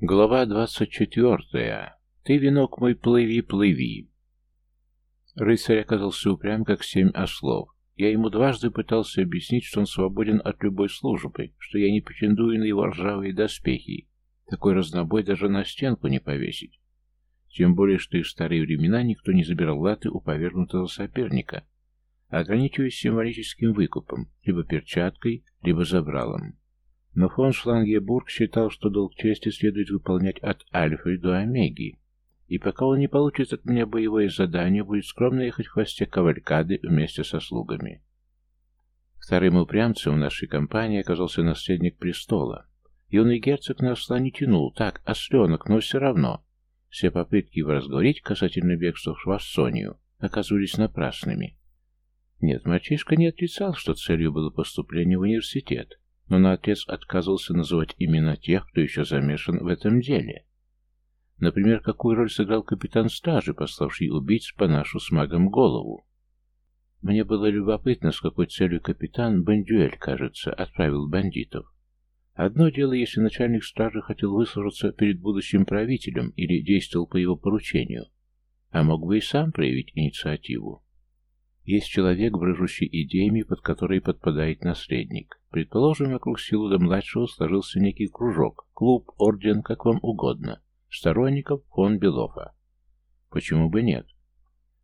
Глава двадцать четвертая. Ты, венок мой, плыви, плыви. Рыцарь оказался упрям, как семь ослов. Я ему дважды пытался объяснить, что он свободен от любой службы, что я не претендую на его ржавые доспехи. Такой разнобой даже на стенку не повесить. Тем более, что и в старые времена никто не забирал латы у повергнутого соперника, ограничиваясь символическим выкупом, либо перчаткой, либо забралом. Но фон Шлангебург считал, что долг чести следует выполнять от Альфы до Омеги, и пока он не получит от меня боевое задание, будет скромно ехать в хвосте кавалькады вместе со слугами. Вторым упрямцем в нашей компании оказался наследник престола. Юный герцог на осла не тянул, так, осленок, но все равно. Все попытки его разговорить касательно бегства в Швассонию оказывались напрасными. Нет, мальчишка не отрицал, что целью было поступление в университет, но на отец отказывался называть имена тех, кто еще замешан в этом деле. Например, какую роль сыграл капитан стражи, пославший убийц по нашу с магом голову. Мне было любопытно, с какой целью капитан Бендюэль, кажется, отправил бандитов. Одно дело, если начальник стражи хотел выслужиться перед будущим правителем или действовал по его поручению, а мог бы и сам проявить инициативу. Есть человек, брыжущий идеями, под которые подпадает наследник. Предположим, вокруг Силуда-младшего сложился некий кружок, клуб, орден, как вам угодно, сторонников фон Белофа. Почему бы нет?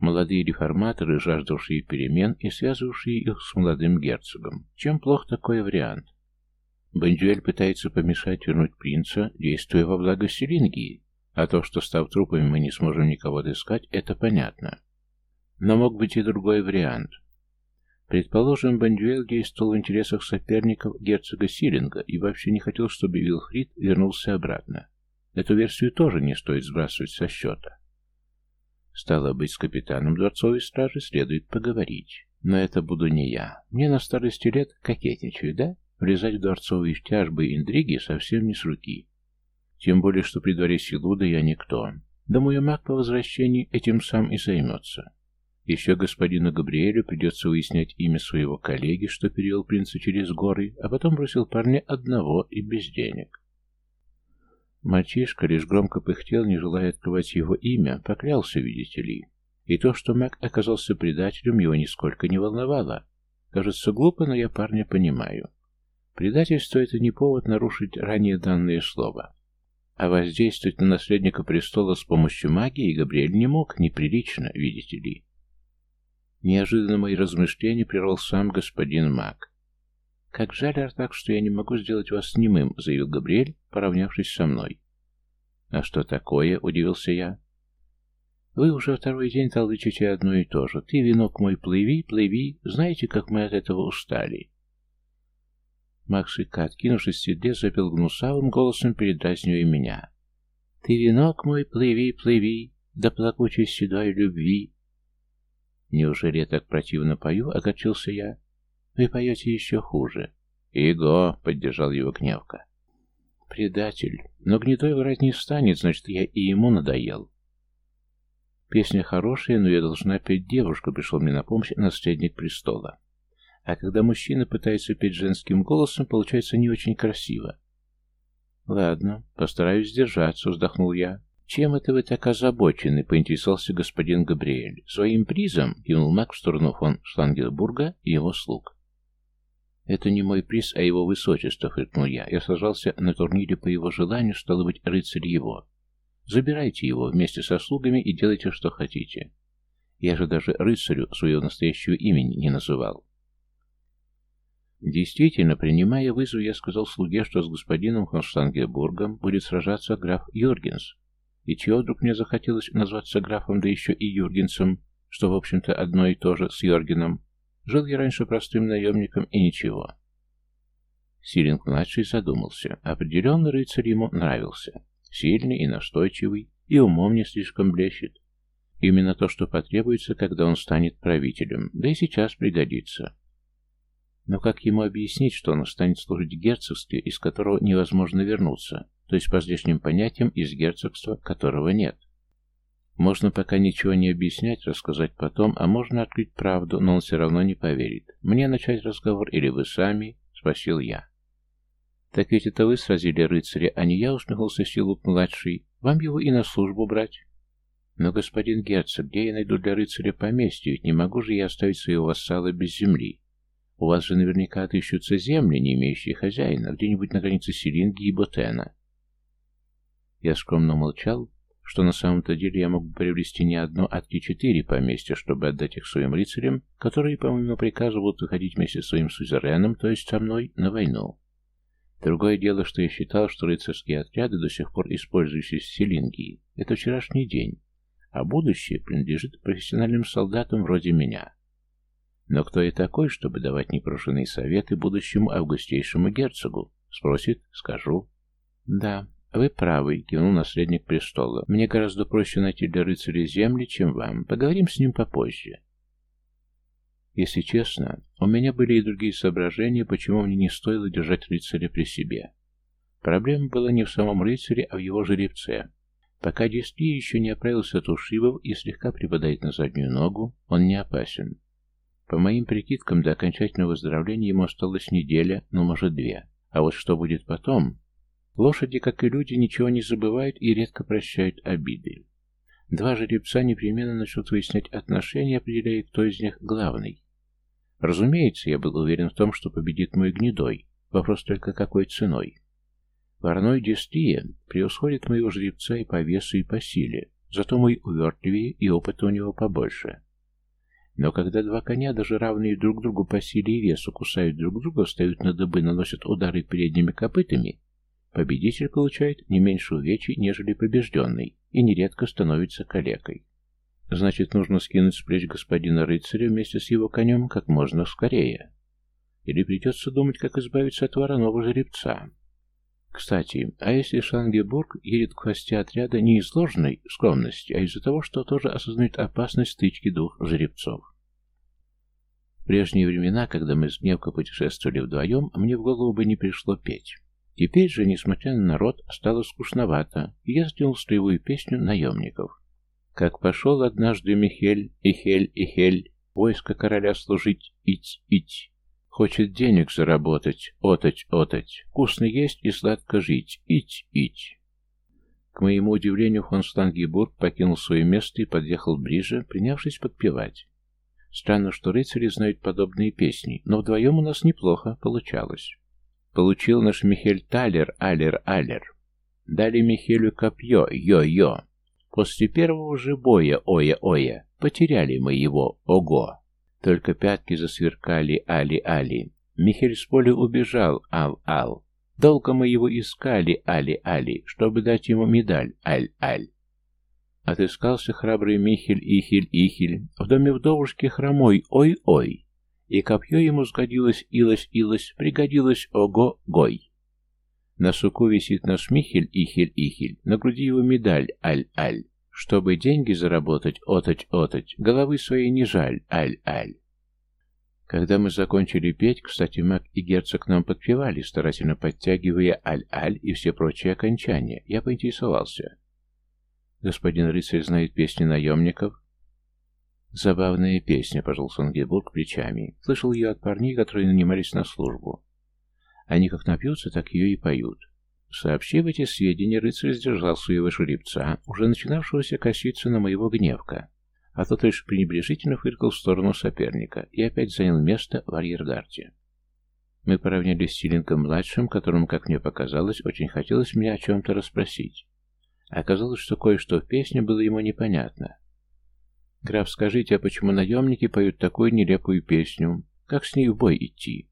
Молодые реформаторы, жаждавшие перемен и связывавшие их с молодым герцогом. Чем плох такой вариант? Бендюэль пытается помешать вернуть принца, действуя во благо Селингии, а то, что став трупами мы не сможем никого отыскать, это понятно. Но мог быть и другой вариант. Предположим, Бандюэль действовал в интересах соперников герцога Силинга и вообще не хотел, чтобы Вилфрид вернулся обратно. Эту версию тоже не стоит сбрасывать со счета. Стало быть, с капитаном дворцовой стражи следует поговорить. Но это буду не я. Мне на старости лет кокетничаю, да? Влезать в дворцовые тяжбы и интриги совсем не с руки. Тем более, что при дворе Силуда я никто. Думаю, маг по возвращении этим сам и займется. Еще господину Габриэлю придется выяснять имя своего коллеги, что перевел принца через горы, а потом бросил парня одного и без денег. Мальчишка лишь громко пыхтел, не желая открывать его имя, поклялся, видите ли. И то, что Мак оказался предателем, его нисколько не волновало. Кажется глупо, но я парня понимаю. Предательство — это не повод нарушить ранее данное слово. А воздействовать на наследника престола с помощью магии Габриэль не мог, неприлично, видите ли. Неожиданно мои размышления прервал сам господин Мак. «Как жаль, Артак, что я не могу сделать вас немым», — заявил Габриэль, поравнявшись со мной. «А что такое?» — удивился я. «Вы уже второй день толдычите одно и то же. Ты, венок мой, плыви, плыви. Знаете, как мы от этого устали?» Максика, откинувшись в седле, запел гнусавым голосом, передразнивая меня. «Ты, венок мой, плыви, плыви, до плакучей седой любви, «Неужели я так противно пою?» — огорчился я. «Вы поете еще хуже». «Иго!» — поддержал его гневка. «Предатель. Но гнетой врать не станет, значит, я и ему надоел». Песня хорошая, но я должна петь девушку, пришел мне на помощь наследник престола. А когда мужчина пытается петь женским голосом, получается не очень красиво. «Ладно, постараюсь сдержаться», — вздохнул я. «Чем это вы так озабочены?» — поинтересовался господин Габриэль. «Своим призом?» — кивнул маг в сторону фон Шлангенбурга и его слуг. «Это не мой приз, а его высочество», — фыркнул я. «Я сражался на турнире по его желанию, стало быть, рыцарь его. Забирайте его вместе со слугами и делайте, что хотите. Я же даже рыцарю своего настоящего имени не называл». Действительно, принимая вызов, я сказал слуге, что с господином фон Шлангенбургом будет сражаться граф Юргенс, и чего вдруг мне захотелось назваться графом, да еще и Юргенсом, что, в общем-то, одно и то же с Йоргеном. Жил я раньше простым наемником, и ничего. Силинг-младший задумался. Определенно рыцарь ему нравился. Сильный и настойчивый, и умом не слишком блещет. Именно то, что потребуется, когда он станет правителем, да и сейчас пригодится. Но как ему объяснить, что он станет служить герцогстве, из которого невозможно вернуться, то есть по здешним понятиям из герцогства, которого нет? Можно пока ничего не объяснять, рассказать потом, а можно открыть правду, но он все равно не поверит. Мне начать разговор или вы сами? Спросил я. «Так ведь это вы сразили рыцаря, а не я», — усмехнулся Силуп-младший. «Вам его и на службу брать». «Но, господин герцог, где я найду для рыцаря поместье? Ведь не могу же я оставить своего вассала без земли. У вас же наверняка отыщутся земли, не имеющие хозяина, где-нибудь на границе Селинги и Ботена». Я скромно молчал, что на самом-то деле я мог бы приобрести не одно, а три четыре поместья, чтобы отдать их своим рыцарям, которые, по моему приказу, будут выходить вместе с своим сузереном, то есть со мной, на войну. Другое дело, что я считал, что рыцарские отряды, до сих пор использующиеся в Селингии, это вчерашний день, а будущее принадлежит профессиональным солдатам вроде меня. Но кто я такой, чтобы давать непрошенные советы будущему августейшему герцогу? Спросит, скажу. Да, вы правы, кивнул наследник престола. Мне гораздо проще найти для рыцаря земли, чем вам. Поговорим с ним попозже. Если честно, у меня были и другие соображения, почему мне не стоило держать рыцаря при себе. Проблема была не в самом рыцаре, а в его жеребце. Пока Диски еще не оправился от ушибов и слегка припадает на заднюю ногу, он не опасен. По моим прикидкам, до окончательного выздоровления ему осталась неделя, ну, может, две. А вот что будет потом? Лошади, как и люди, ничего не забывают и редко прощают обиды. Два жеребца непременно начнут выяснять отношения, определяя, кто из них главный. Разумеется, я был уверен в том, что победит мой гнедой. Вопрос только какой ценой. Вороной Дестия превосходит моего жеребца и по весу, и по силе, зато мой увертливее и опыта у него побольше. Но когда два коня, даже равные друг другу по силе и весу, кусают друг друга, встают на дыбы, наносят удары передними копытами, победитель получает не меньше увечий, нежели побежденный, и нередко становится калекой. Значит, нужно скинуть с плеч господина рыцаря вместе с его конем как можно скорее. Или придется думать, как избавиться от вороного жеребца. Кстати, а если Шангебург едет к хвосте отряда не из ложной скромности, а из-за того, что тоже осознает опасность стычки двух жеребцов? В прежние времена, когда мы с Гневко путешествовали вдвоем, мне в голову бы не пришло петь. Теперь же, несмотря на народ, стало скучновато, и я сделал строевую песню наемников. Как пошел однажды Михель, Ихель, Ихель, войско короля служить, ить, ить. Хочет денег заработать, отать, отать, вкусно есть и сладко жить, ить, ить. К моему удивлению, фон Слангебург покинул свое место и подъехал ближе, принявшись подпевать. Странно, что рыцари знают подобные песни, но вдвоем у нас неплохо получалось. Получил наш Михель Талер, Алер, Алер. Дали Михелю копье, йо-йо. После первого же боя, оя-оя, потеряли мы его, ого. Только пятки засверкали, али-али. Михель с поля убежал, ал-ал. Долго мы его искали, али-али, чтобы дать ему медаль, аль-аль. Отыскался храбрый Михель, Ихель-Ихель, в доме вдовушки хромой, ой-ой. И копье ему сгодилось, илось-илось, пригодилось, ого-гой. На суку висит наш Михель, Ихель, Ихель, на груди его медаль, аль-аль. Чтобы деньги заработать, отать-отать, головы своей не жаль, аль-аль. Когда мы закончили петь, кстати, Мак и Герцог нам подпевали, старательно подтягивая аль-аль и все прочие окончания, я поинтересовался. Господин рыцарь знает песни наемников? Забавная песня, пожал Сангебург плечами. Слышал ее от парней, которые нанимались на службу. Они как напьются, так ее и поют. Сообщив эти сведения, рыцарь сдержал своего жеребца, уже начинавшегося коситься на моего гневка, а тот лишь пренебрежительно фыркал в сторону соперника и опять занял место в арьергарде. Мы поравнялись с Силинком-младшим, которому, как мне показалось, очень хотелось меня о чем-то расспросить. Оказалось, что кое-что в песне было ему непонятно. «Граф, скажите, а почему наемники поют такую нелепую песню? Как с ней в бой идти?»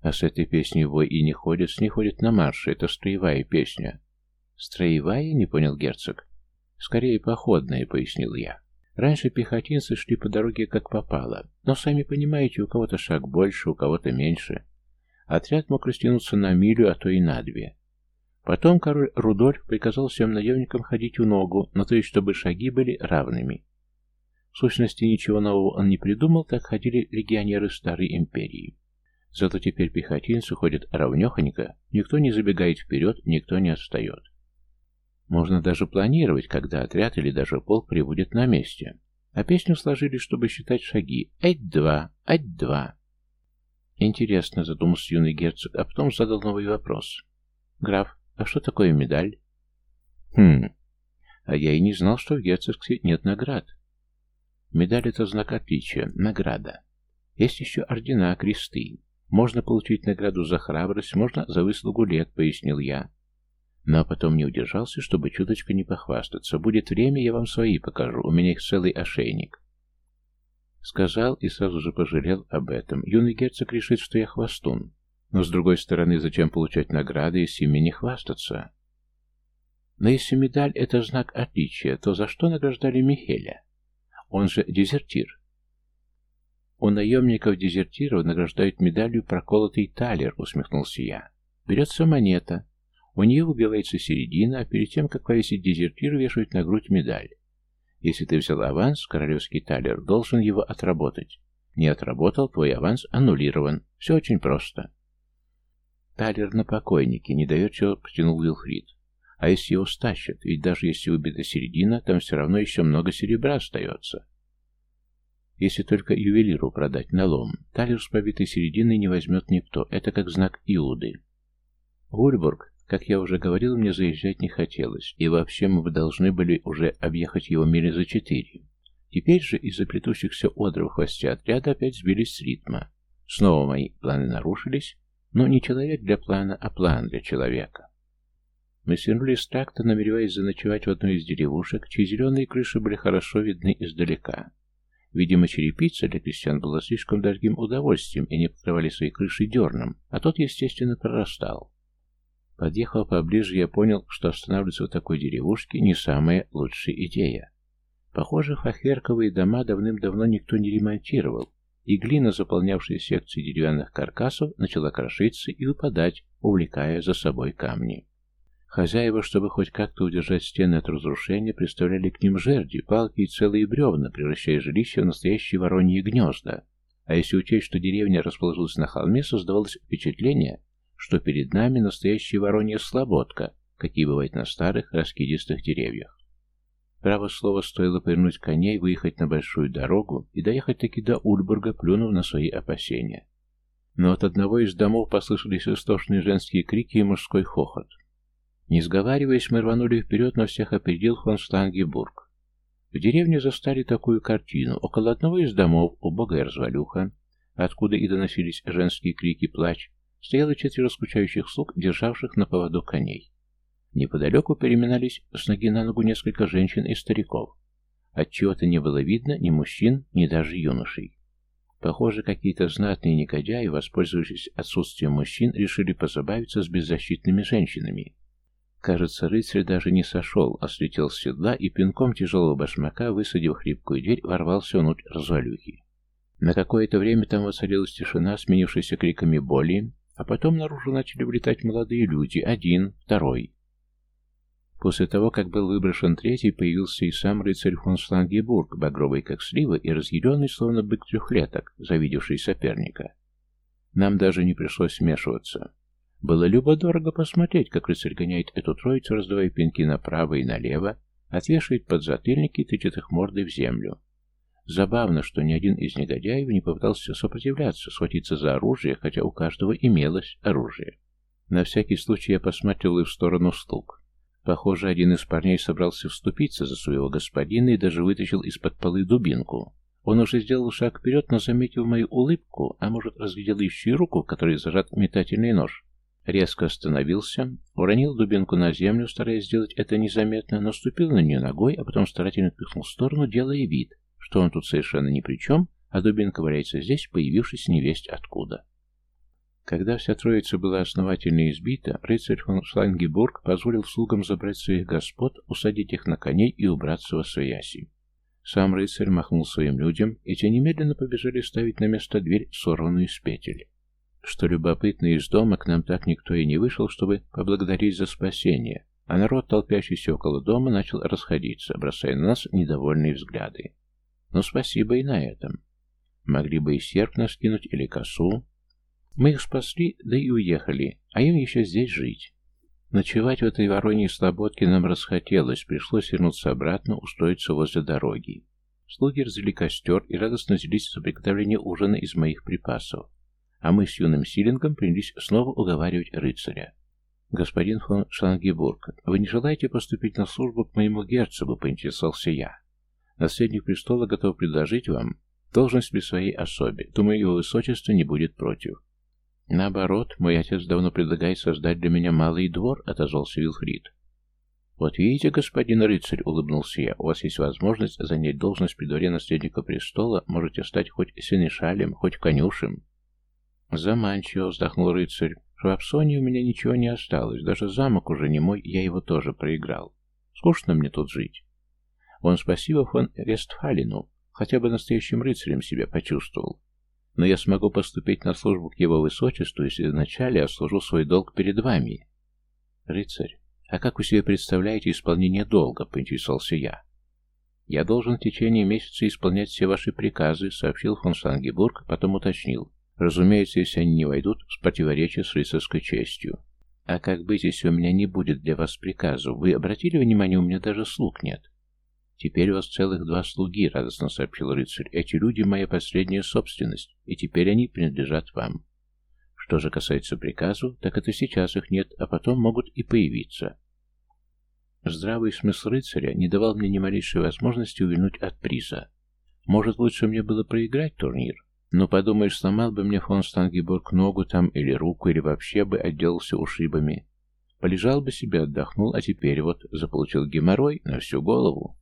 А с этой песней вой и не ходят, с ней ходят на марше. Это строевая песня. Строевая? Не понял герцог. Скорее походная, пояснил я. Раньше пехотинцы шли по дороге как попало. Но сами понимаете, у кого-то шаг больше, у кого-то меньше. Отряд мог растянуться на милю, а то и на две. Потом король Рудольф приказал всем наемникам ходить в ногу, но то есть, чтобы шаги были равными. В сущности, ничего нового он не придумал, так ходили легионеры Старой Империи. Зато теперь пехотинцы ходят равнехонько, никто не забегает вперед, никто не отстает. Можно даже планировать, когда отряд или даже полк прибудет на месте. А песню сложили, чтобы считать шаги. Ать-два, ать-два. Интересно, задумался юный герцог, а потом задал новый вопрос. Граф, а что такое медаль? Хм, а я и не знал, что в герцогстве нет наград. Медаль — это знак отличия, награда. Есть еще ордена, кресты. Можно получить награду за храбрость, можно за выслугу лет, пояснил я. Но потом не удержался, чтобы чуточку не похвастаться. Будет время, я вам свои покажу, у меня их целый ошейник. Сказал и сразу же пожалел об этом. Юный герцог решит, что я хвостун. Но, с другой стороны, зачем получать награды, если ими не хвастаться? Но если медаль — это знак отличия, то за что награждали Михеля? Он же дезертир. У наемников-дезертиров награждают медалью проколотый талер, усмехнулся я. Берется монета. У нее выбивается середина, а перед тем, как повесить дезертир, вешают на грудь медаль. Если ты взял аванс, королевский талер должен его отработать. Не отработал, твой аванс аннулирован. Все очень просто. Талер на покойнике, недоверчиво протянул Вилфрид. А если его стащат, ведь даже если убита середина, там все равно еще много серебра остается. Если только ювелиру продать на лом, талер с побитой серединой не возьмет никто. Это как знак Иуды. Ульбург, как я уже говорил, мне заезжать не хотелось, и вообще мы бы должны были уже объехать его мили за четыре. Теперь же из-за плетущихся одров в хвосте отряда опять сбились с ритма. Снова мои планы нарушились, но не человек для плана, а план для человека. Мы свернули с тракта, намереваясь заночевать в одной из деревушек, чьи зеленые крыши были хорошо видны издалека. Видимо, черепица для крестьян была слишком дорогим удовольствием, и не покрывали свои крыши дерном, а тот, естественно, прорастал. Подъехав поближе, я понял, что останавливаться в такой деревушке не самая лучшая идея. Похоже, фахверковые дома давным-давно никто не ремонтировал, и глина, заполнявшая секции деревянных каркасов, начала крошиться и выпадать, увлекая за собой камни. Хозяева, чтобы хоть как-то удержать стены от разрушения, приставляли к ним жерди, палки и целые бревна, превращая жилища в настоящие вороньи гнезда. А если учесть, что деревня расположилась на холме, создавалось впечатление, что перед нами настоящая воронья слободка, какие бывают на старых раскидистых деревьях. Право слово стоило повернуть коней, выехать на большую дорогу и доехать таки до Ульбурга, плюнув на свои опасения. Но от одного из домов послышались истошные женские крики и мужской хохот. Не сговариваясь, мы рванули вперед, но всех опередил фон Шлангебург. В деревне застали такую картину. Около одного из домов, убогая развалюха, откуда и доносились женские крики плач, стояло четверо скучающих слуг, державших на поводу коней. Неподалеку переминались с ноги на ногу несколько женщин и стариков. Отчего-то не было видно ни мужчин, ни даже юношей. Похоже, какие-то знатные негодяи, воспользовавшись отсутствием мужчин, решили позабавиться с беззащитными женщинами. Кажется, рыцарь даже не сошел, а слетел с седла и пинком тяжелого башмака, высадив хлипкую дверь, ворвался внутрь развалюхи. На какое-то время там воцарилась тишина, сменившаяся криками боли, а потом наружу начали влетать молодые люди, один, второй. После того, как был выброшен третий, появился и сам рыцарь фон Слангебург, багровый как слива и разъяренный, словно бык трехлеток, завидевший соперника. Нам даже не пришлось смешиваться. Было любо-дорого посмотреть, как рыцарь гоняет эту троицу, раздавая пинки направо и налево, отвешивает подзатыльники и тычет их мордой в землю. Забавно, что ни один из негодяев не попытался сопротивляться, схватиться за оружие, хотя у каждого имелось оружие. На всякий случай я посмотрел и в сторону слуг. Похоже, один из парней собрался вступиться за своего господина и даже вытащил из-под полы дубинку. Он уже сделал шаг вперед, но, заметив мою улыбку, а может, разглядел еще руку, в которой зажат метательный нож, Резко остановился, уронил дубинку на землю, стараясь сделать это незаметно, наступил на нее ногой, а потом старательно пихнул в сторону, делая вид, что он тут совершенно ни при чем, а дубинка валяется здесь, появившись невесть откуда. Когда вся троица была основательно избита, рыцарь фон Шлангебург позволил слугам забрать своих господ, усадить их на коней и убраться во свояси. Сам рыцарь махнул своим людям, и те немедленно побежали ставить на место дверь, сорванную с петель. Что любопытно, из дома к нам так никто и не вышел, чтобы поблагодарить за спасение, а народ, толпящийся около дома, начал расходиться, бросая на нас недовольные взгляды. Но спасибо и на этом. Могли бы и серп наскинуть или косу. Мы их спасли, да и уехали, а им еще здесь жить. Ночевать в этой вороньей слободке нам расхотелось, пришлось вернуться обратно, устроиться возле дороги. Слуги развели костер и радостно взялись за приготовление ужина из моих припасов. А мы с юным Силингом принялись снова уговаривать рыцаря. «Господин фон Шангебург, вы не желаете поступить на службу к моему герцогу?» — поинтересовался я. «Наследник престола готов предложить вам должность при своей особе. Думаю, его высочество не будет против». «Наоборот, мой отец давно предлагает создать для меня малый двор», — отозвался Вилфрид. «Вот видите, господин рыцарь», — улыбнулся я, — «у вас есть возможность занять должность при дворе наследника престола, можете стать хоть сенешалем, хоть конюшем». «Заманчиво», — вздохнул рыцарь. «В Апсоне у меня ничего не осталось, даже замок уже не мой, я его тоже проиграл. Скучно мне тут жить». Он спасибо фон Вестфалину, хотя бы настоящим рыцарем себя почувствовал. Но я смогу поступить на службу к его высочеству, если вначале я служу свой долг перед вами. Рыцарь, «А как вы себе представляете исполнение долга?» — поинтересовался я. «Я должен в течение месяца исполнять все ваши приказы», — сообщил фон Сангебург, потом уточнил. «Разумеется, если они не войдут в противоречие с рыцарской честью». «А как быть, если у меня не будет для вас приказов? Вы обратили внимание, у меня даже слуг нет?» «Теперь у вас целых два слуги», — радостно сообщил рыцарь. «Эти люди — моя последняя собственность, и теперь они принадлежат вам. Что же касается приказу, так это сейчас их нет, а потом могут и появиться. Здравый смысл рыцаря не давал мне ни малейшей возможности увильнуть от приза. Может, лучше мне было проиграть турнир? Но подумаешь, сломал бы мне фон Стангебург ногу там или руку, или вообще бы отделался ушибами. Полежал бы себе, отдохнул, а теперь вот заполучил геморрой на всю голову.